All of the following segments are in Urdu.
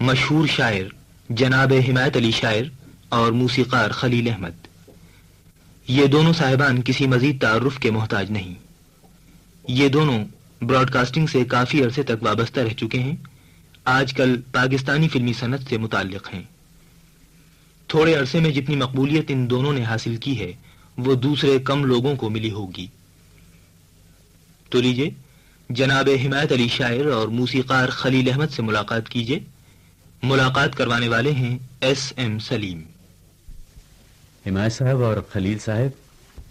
مشہور شاعر جناب حمایت علی شاعر اور موسیقار خلیل احمد۔ یہ دونوں صاحبان کسی مزید تعارف کے محتاج نہیں۔ یہ دونوں براڈ کاسٹنگ سے کافی عرصے تک وابستہ رہ چکے ہیں۔ آج کل پاکستانی فلمی صنعت سے متعلق ہیں۔ تھوڑے عرصے میں جتنی مقبولیت ان دونوں نے حاصل کی ہے، وہ دوسرے کم لوگوں کو ملی ہوگی۔ تو لیجیے جناب حمایت علی شاعر اور موسیقار خلیل احمد سے ملاقات کیجیے ملاقات کروانے والے ہیں ایس ایم سلیم۔ حمایت صاحب اور خلیل صاحب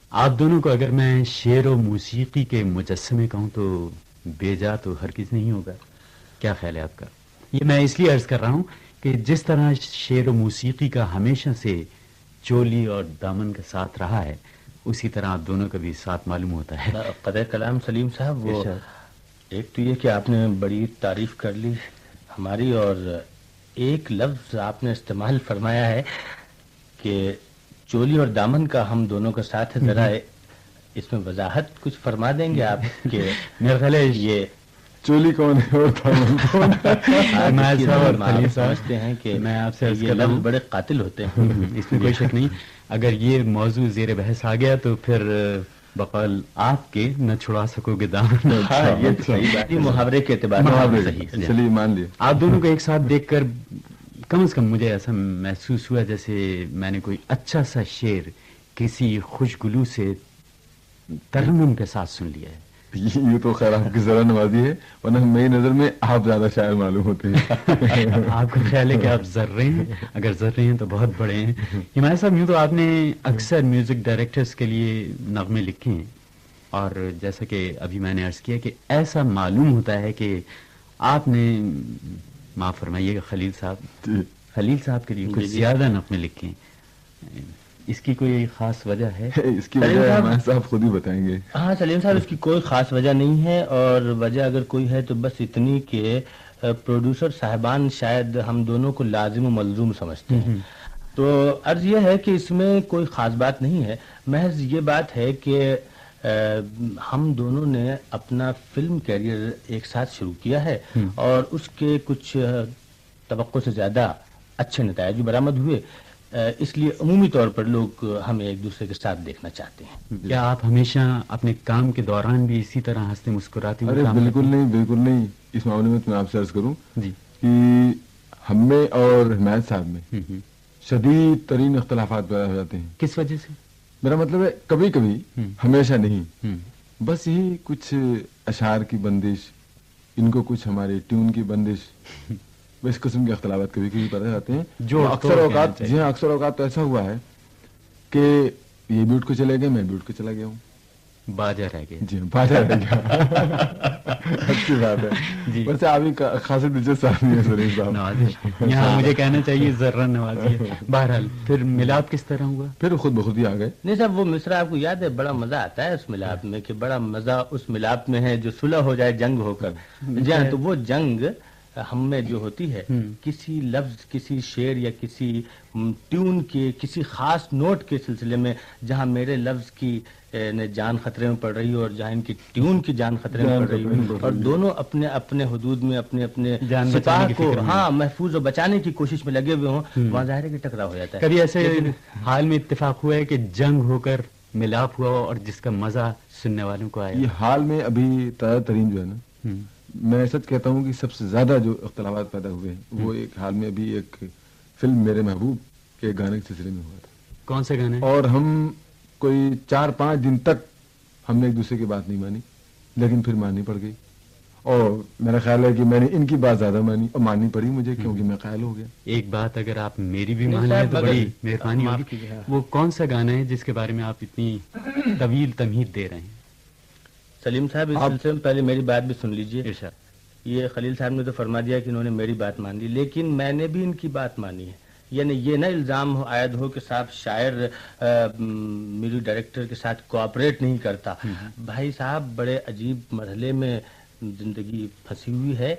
آپ دونوں کو اگر میں شعر و موسیقی کے مجسمے کہوں تو بے جا تو ہر کس نہیں ہوگا۔ کیا خیال ہے آپ کا؟ یہ میں اس لیے عرض کر رہا ہوں کہ جس طرح شعر و موسیقی کا ہمیشہ سے چولی اور دامن کا ساتھ رہا ہے اسی طرح آپ دونوں کا بھی ساتھ معلوم ہوتا ہے۔ قدر کلام سلیم صاحب وہ ایک تو یہ کہ آپ نے بڑی تعریف کر لی ہماری اور ایک لفظ آپ نے استعمال فرمایا ہے کہ چولی اور دامن کا ہم دونوں کا ساتھ ہے ذرا اس میں وضاحت کچھ فرما دیں گے آپ کہ میرا خیال ہے یہ چولی کون ہے اور دامن کون ہے؟ سمجھتے ہیں کہ میں آپ سے یہ لفظ بڑے قاتل ہوتے ہیں۔ اس میں کوئی شک نہیں۔ اگر یہ موضوع زیر بحث آ گیا تو پھر بقول آپ کے نہ چھڑا سکو گے دامن یہ محاورے کے اعتبار چلیے مان لیا آپ دونوں کو ایک ساتھ دیکھ کر کم از کم مجھے ایسا محسوس ہوا جیسے میں نے کوئی اچھا سا شعر کسی خوشگلو سے ترنم کے ساتھ سن لیا ہے۔ یہ تو خیر آپ کی ذرا نوازی ہے ورنہ میری نظر میں آپ زیادہ شاعر معلوم ہوتے ہیں۔ آپ کا خیال ہے کہ آپ ذر رہے ہیں۔ اگر ذر رہے ہیں تو بہت بڑے ہیں۔ ہمایت صاحب یوں تو آپ نے اکثر میوزک ڈائریکٹرز کے لیے نغمے لکھے ہیں۔ اور جیسا کہ ابھی میں نے عرض کیا کہ ایسا معلوم ہوتا ہے کہ آپ نے معاف فرمائیے گا خلیل صاحب۔ خلیل صاحب کے لیے کچھ زیادہ نغمے لکھے ہیں۔ اس کی کوئی خاص وجہ ہے؟ اس کی وجہ ہمارے صاحب خود ہی بتائیں گے۔ ہاں سلیم صاحب اس کی کوئی خاص وجہ نہیں ہے اور وجہ اگر کوئی ہے تو بس اتنی کہ پروڈیوسر صاحبان شاید ہم دونوں کو لازم و ملزوم سمجھتے ہیں۔ تو عرض یہ ہے کہ اس میں کوئی خاص بات نہیں ہے۔ محض یہ بات ہے کہ ہم دونوں نے اپنا فلم کیریئر ایک ساتھ شروع کیا ہے اور اس کے کچھ توقع سے زیادہ اچھے نتائج برآمد ہوئے۔ اس لیے عمومی طور پر لوگ ہمیں ایک دوسرے کے ساتھ دیکھنا چاہتے ہیں۔ کیا آپ ہمیشہ اپنے کام کے دوران بھی اسی طرح ہنستے مسکراتے ارے بالکل نہیں بالکل نہیں۔ اس معاملے میں میں آپ سے عرض کروں جی۔ کہ ہم میں اور حمایت صاحب میں شدید ترین اختلافات پیدا ہو جاتے ہیں۔ کس وجہ سے؟ میرا مطلب ہے کبھی کبھی ہمیشہ نہیں۔ بس یہی کچھ اشعار کی بندش ان کو کچھ ہمارے ٹیون کی بندش۔ اس قسم کے اختلافات کبھی کبھی پیدا جاتے ہیں۔ جو اکثر اوقات جی ہاں اکثر اوقات تو ایسا ہوا ہے کہ یہ بیوٹ کو چلے گئے میں بیوٹ کو چلا گیا ہوں۔ باجا رہ گیا جی باجا رہ گیا۔ اچھی بات ہے۔ جی۔ ویسے آپ ہی خاصی دلچسپ آدمی سلیم صاحب یہاں مجھے کہنا چاہیے ذرا نوازی بہرحال پھر ملاپ کس طرح ہوا؟ پھر خود بخود ہی آ گئے۔ نہیں صاحب وہ مصرا آپ کو یاد ہے بڑا مزہ آتا ہے اس ملاپ میں کہ بڑا مزہ اس ملاپ میں ہے جو صلح ہو جائے جنگ ہو کر۔ جی ہاں تو وہ جنگ ہم میں جو ہوتی ہے کسی لفظ کسی شعر یا کسی ٹیون کے کسی خاص نوٹ کے سلسلے میں جہاں میرے لفظ کی جان خطرے میں پڑ رہی ہو اور جہاں ان کی ٹیون کی جان خطرے میں پڑ رہی ہو اور دونوں اپنے اپنے حدود میں اپنے اپنے سپاہ کو ہاں محفوظ و بچانے کی کوشش میں لگے ہوئے ہوں وہاں ظاہر ہے کہ ٹکرا ہو جاتا ہے۔ کبھی ایسے حال میں اتفاق ہوا ہے کہ جنگ ہو کر ملاپ ہوا اور جس کا مزہ سننے والوں کو آیا۔ یہ حال میں ابھی تازہ ترین جو ہے نا میں سچ کہتا ہوں کہ سب سے زیادہ جو اختلافات پیدا ہوئے ہیں وہ ایک حال میں ابھی ایک فلم میرے محبوب کے گانے کے سلسلے میں ہوا تھا۔ کون سے گانے؟ اور ہم کوئی چار پانچ دن تک ہم نے ایک دوسرے کی بات نہیں مانی لیکن پھر ماننی پڑ گئی۔ اور میرا خیال ہے کہ میں نے ان کی بات زیادہ مانی اور ماننی پڑی مجھے کیونکہ میں قائل ہو گیا۔ ایک بات اگر آپ میری بھی مان لیں تو بڑی مہربانی ہوگی۔ وہ کون سا گانا ہے جس کے بارے میں آپ اتنی طویل تمہید دے رہے ہیں؟ سلیم صاحب اس سلسلے میں پہلے میری بات بھی سن لیجیے۔ یہ خلیل صاحب نے تو فرما دیا کہ انہوں نے میری بات مان لی لیکن میں نے بھی ان کی بات مانی ہے۔ یعنی یہ نہ الزام عائد ہو کہ صاحب شاعر میری ڈائریکٹر کے ساتھ کوآپریٹ نہیں کرتا۔ بھائی صاحب بڑے عجیب مرحلے میں زندگی پھنسی ہوئی ہے۔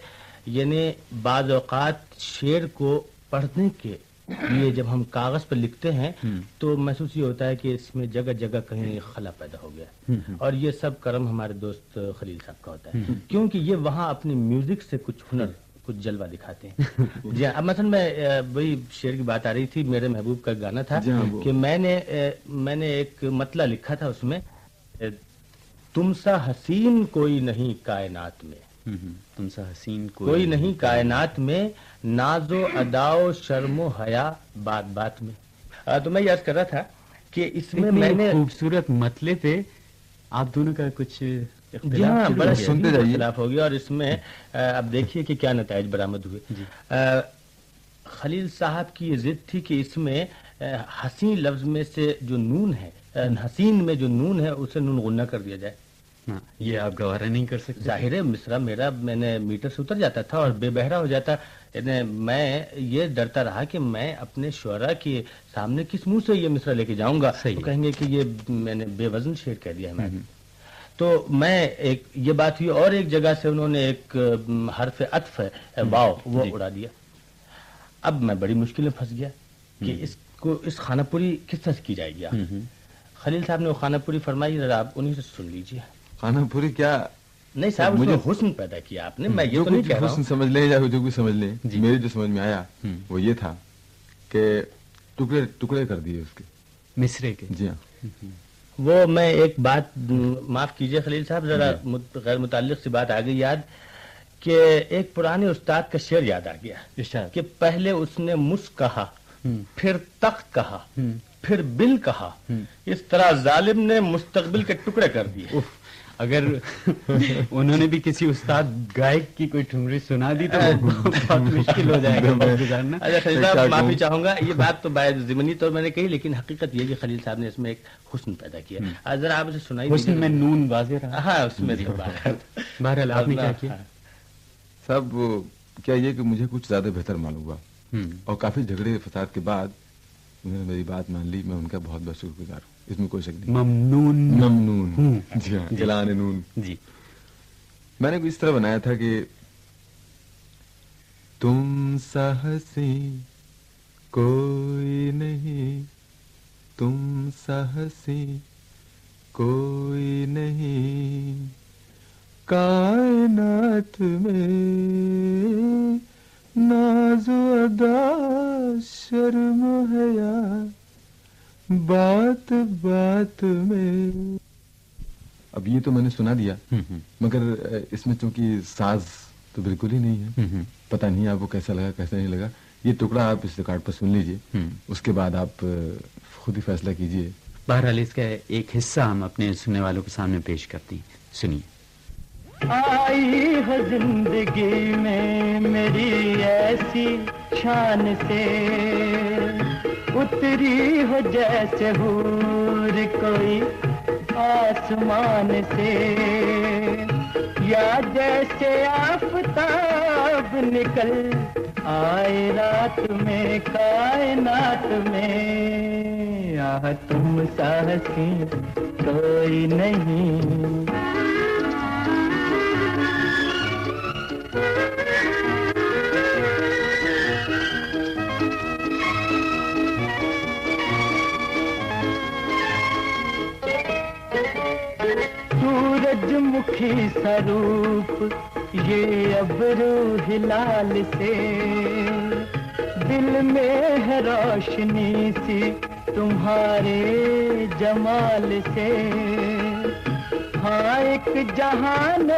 یعنی بعض اوقات شعر کو پڑھنے کے یہ جب ہم کاغذ پر لکھتے ہیں تو محسوس یہ ہوتا ہے کہ اس میں جگہ جگہ کہیں خلا پیدا ہو گیا۔ اور یہ سب کرم ہمارے دوست خلیل صاحب کا ہوتا ہے۔ کیونکہ یہ وہاں اپنی میوزک سے کچھ ہنر کچھ جلوہ دکھاتے ہیں۔ جی ہاں اب مثلا میں وہی شعر کی بات آ رہی تھی میرے محبوب کا گانا تھا جی ہاں، کہ میں نے میں نے ایک مطلع لکھا تھا اس میں تم سا حسین کوئی نہیں کائنات میں۔ تم سا حسین کوئی نہیں کائنات میں ناز و ادا و شرم و حیا بات بات میں۔ تو میں یاد کر رہا تھا کہ اس میں میں نے خوبصورت مطلے تھے۔ آپ دونوں کا کچھ جی ہاں بڑا سنتے اختلاف ہو گیا اور اس میں اب دیکھیے کہ کیا نتائج برآمد ہوئے۔ جی۔ خلیل صاحب کی یہ ضد تھی کہ اس میں حسین لفظ میں سے جو نون ہے حسین میں جو نون ہے اسے نون غنہ کر دیا جائے۔ یہ آپ گوارہ نہیں کر سکتے۔ ظاہر ہے مصرا میرا میں نے میٹر سے اتر جاتا تھا اور بے بہرا ہو جاتا۔ یعنی میں یہ ڈرتا رہا کہ میں اپنے شعرا کے سامنے کس منہ سے یہ مصرا لے کے جاؤں گا؟ تو کہیں گے کہ یہ میں نے بے وزن شعر کہہ دیا ہے میں۔ تو میں ایک یہ بات ہوئی اور ایک جگہ سے انہوں نے ایک حرف عطف ہے واؤ وہ جی۔ اڑا دیا۔ اب میں بڑی مشکل میں پھنس گیا کہ اس کو اس خانہ پوری کس طرح کی جائے گی؟ خلیل صاحب نے وہ خانہ پوری فرمائی ذرا آپ انہیں سے سن لیجیے خانہ پوری کیا نہیں صاحب مجھے حسن پیدا کیا آپ نے میں یہ تو نہیں کہہ رہا حسن سمجھ لیں یا جو بھی سمجھ لیں جی۔ میرے جو سمجھ میں آیا وہ یہ تھا کہ ٹکڑے ٹکڑے کر دیے اس کے۔ مصرے کے۔ جی ہاں۔ وہ میں ایک بات معاف کیجیے خلیل صاحب ذرا جی۔ غیر متعلق سی بات آ گئی یاد کہ ایک پرانے استاد کا شعر یاد آ گیا۔ کہ پہلے اس نے مس کہا پھر تخت کہا پھر بل کہا۔ اس طرح ظالم نے مستقبل کے ٹکڑے کر دیے۔ اگر انہوں نے بھی کسی استاد گائک کی کوئی ٹھمری سنا دی تو بہت مشکل ہو جائے گا اچھا معافی چاہوں گا۔ یہ بات تو باعث ضمنی طور میں نے کہی لیکن حقیقت یہ کہ خلیل صاحب نے اس میں ایک حسن پیدا کیا۔ ذرا آپ اسے سنائی حسن میں نون واضح رہا۔ ہاں اس میں بہرحال آپ نے کیا کیا؟ صاحب کیا یہ کہ مجھے کچھ زیادہ بہتر معلوم ہوا۔ اور کافی جھگڑے فساد کے بعد انہوں نے میری بات مان لی میں ان کا بہت بہت شکر گزار ہوں۔ اس میں کوئی شک نہیں۔ ممنون۔ ممنون۔ جی ہاں جلان نون۔ جی۔ میں نے اس طرح بنایا تھا کہ تم سہسی کوئی نہیں تم سہسی کوئی نہیں۔ کائنات میں ناز ادا شرم حیا۔ بات بات میں۔ اب یہ تو میں نے سنا دیا۔ مگر اس میں چونکہ ساز تو بالکل ہی نہیں ہے۔ پتہ نہیں آپ کو کیسا لگا کیسا نہیں لگا۔ یہ ٹکڑا آپ اس ریکارڈ پر سن لیجیے۔ اس کے بعد آپ خود ہی فیصلہ کیجیے۔ بہرحال اس کا ایک حصہ ہم اپنے سننے والوں کے سامنے پیش کرتے ہیں۔ سنیے۔ آئی ہو زندگی میں میری ایسی شان سے۔ اتری ہو جیسے ہور کوئی آسمان سے۔ یا جیسے آفتاب نکل آئے رات میں کائنات میں۔ آہ، تم سہسی کوئی نہیں۔ مکھی سروپ یہ ابرو ہلال سے دل میں ہے روشنی سی تمہارے جمال سے ہاں ایک جہان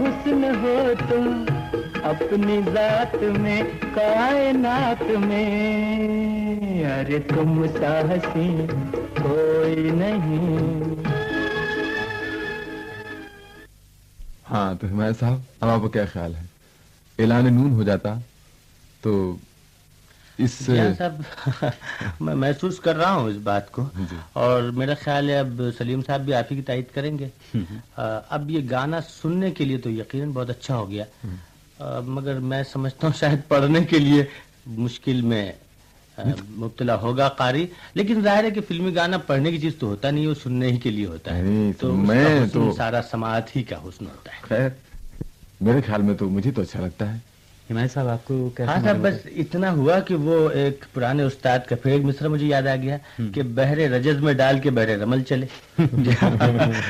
حسن ہو تم اپنی ذات میں کائنات میں ارے تم ساہسی کوئی نہیں ہاں تو حمایت صاحب اب آپ کو کیا خیال ہے؟ اعلان نون ہو جاتا تو اس میں محسوس کر رہا ہوں اس بات کو۔ جی۔ اور میرا خیال ہے اب سلیم صاحب بھی آپ ہی کی تائید کریں گے۔ اب یہ گانا سننے کے لیے تو یقیناً بہت اچھا ہو گیا۔ مگر میں سمجھتا ہوں شاید پڑھنے کے لیے مشکل میں مبتلا ہوگا قاری۔ لیکن ظاہر ہے کہ فلمی گانا پڑھنے کی چیز تو ہوتا نہیں وہ سننے ہی کے لیے ہوتا ہے۔ تو میں تو سارا سماعت ہی کا حسن ہوتا ہے۔ خیر میرے خیال میں تو مجھے تو اچھا لگتا ہے۔ حمایت صاحب آپ کو ہاں صاحب بس اتنا ہوا کہ وہ ایک پرانے استاد کا پھر ایک مصرا مجھے یاد آ گیا کہ بہرے رجز میں ڈال کے بہرے رمل چلے۔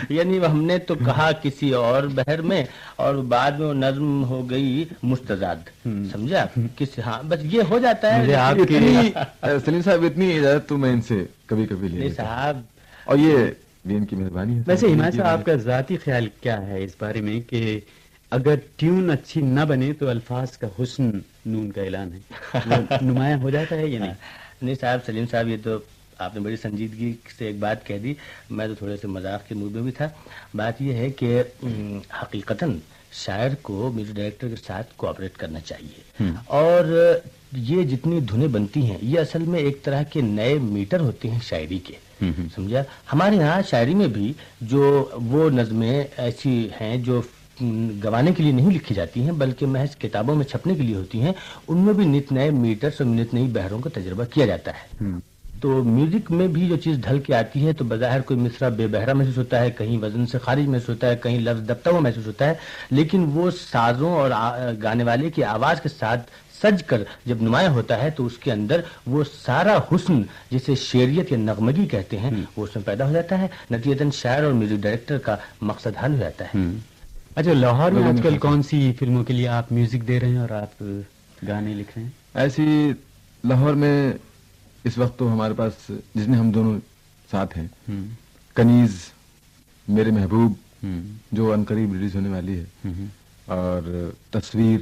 یعنی ہم نے تو کہا کسی اور بہر میں اور بعد میں وہ نظم ہو گئی مستضاد سمجھا؟ کس ہاں بس یہ ہو جاتا ہے۔ آپ سلیم صاحب اتنی اجازت تو میں ان سے کبھی کبھی لے صاحب۔ اور یہ بھی ان کی مہربانی ہے۔ ویسے حمایت صاحب آپ کا ذاتی خیال کیا ہے اس بارے میں کہ اگر ٹیون اچھی نہ بنے تو الفاظ کا حسن نون کا اعلان ہے۔ نمایاں ہو جاتا ہے یا نہیں؟ نہیں صاحب سلیم صاحب یہ تو آپ نے بڑی سنجیدگی سے ایک بات کہہ دی۔ میں تو تھوڑے سے مذاق کے موڈ میں بھی تھا۔ بات یہ ہے کہ حقیقتاً شاعر کو میوزک ڈائریکٹر کے ساتھ کوآپریٹ کرنا چاہیے۔ اور یہ جتنی دھنیں بنتی ہیں یہ اصل میں ایک طرح کے نئے میٹر ہوتے ہیں شاعری کے۔ سمجھا؟ ہمارے یہاں شاعری میں بھی جو وہ نظمیں ایسی ہیں جو گوانے کے لیے نہیں لکھی جاتی ہیں بلکہ محض کتابوں میں چھپنے کے لیے ہوتی ہیں۔ ان میں بھی نت نئے میٹرس اور نت نئی بہروں کا تجربہ کیا جاتا ہے۔ تو میوزک میں بھی جو چیز ڈھل کے آتی ہے تو بظاہر کوئی مصرا بے بہرا محسوس ہوتا ہے کہیں وزن سے خارج محسوس ہوتا ہے کہیں لفظ دبتا ہوا محسوس ہوتا ہے۔ لیکن وہ سازوں اور گانے والے کی آواز کے ساتھ سج کر جب نمایاں ہوتا ہے تو اس کے اندر وہ سارا حسن جسے شیریت یا نغمگی کہتے ہیں وہ اس میں پیدا ہو جاتا ہے۔ نتیجتاً شاعر اور میوزک ڈائریکٹر کا مقصد حل ہو جاتا ہے۔ اچھا لاہور میں آج کل کون سی فلموں کے لیے آپ میوزک دے رہے ہیں اور آپ گانے لکھ رہے ہیں؟ ایسی لاہور میں اس وقت تو ہمارے پاس جس میں ہم دونوں ساتھ ہیں کنیز میرے محبوب جو ان قریب ریلیز ہونے والی ہے۔ اور تصویر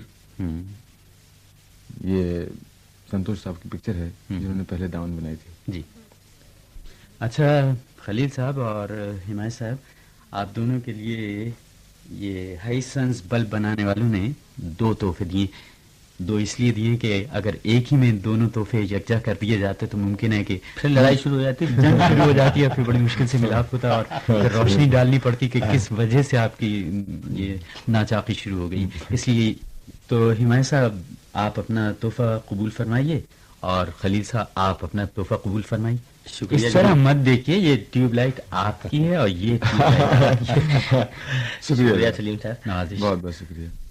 یہ سنتوش صاحب کی پکچر ہے جنہوں نے پہلے داون بنائی تھی۔ جی۔ اچھا خلیل صاحب اور حمایت صاحب آپ دونوں کے لیے یہ ہائیسنس بلب بنانے والوں نے دو تحفے دیے۔ دو اس لیے دیے کہ اگر ایک ہی میں دونوں تحفے یکجا کر دیے جاتے تو ممکن ہے کہ پھر لڑائی شروع ہو جاتی جنگ شروع ہو جاتی ہے پھر بڑی مشکل سے ملاپ ہوتا اور پھر روشنی ڈالنی پڑتی کہ کس وجہ سے آپ کی یہ ناچاقی شروع ہو گئی۔ اس لیے تو حمایت صاحب آپ اپنا تحفہ قبول فرمائیے اور خلیل صاحب آپ اپنا تحفہ قبول فرمائیے۔ اس طرح مت دیکھیے یہ ٹیوب لائٹ آپ کی ہے اور یہ شکریہ سلیم صاحب۔ بہت بہت شکریہ۔